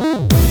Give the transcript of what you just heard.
Bye.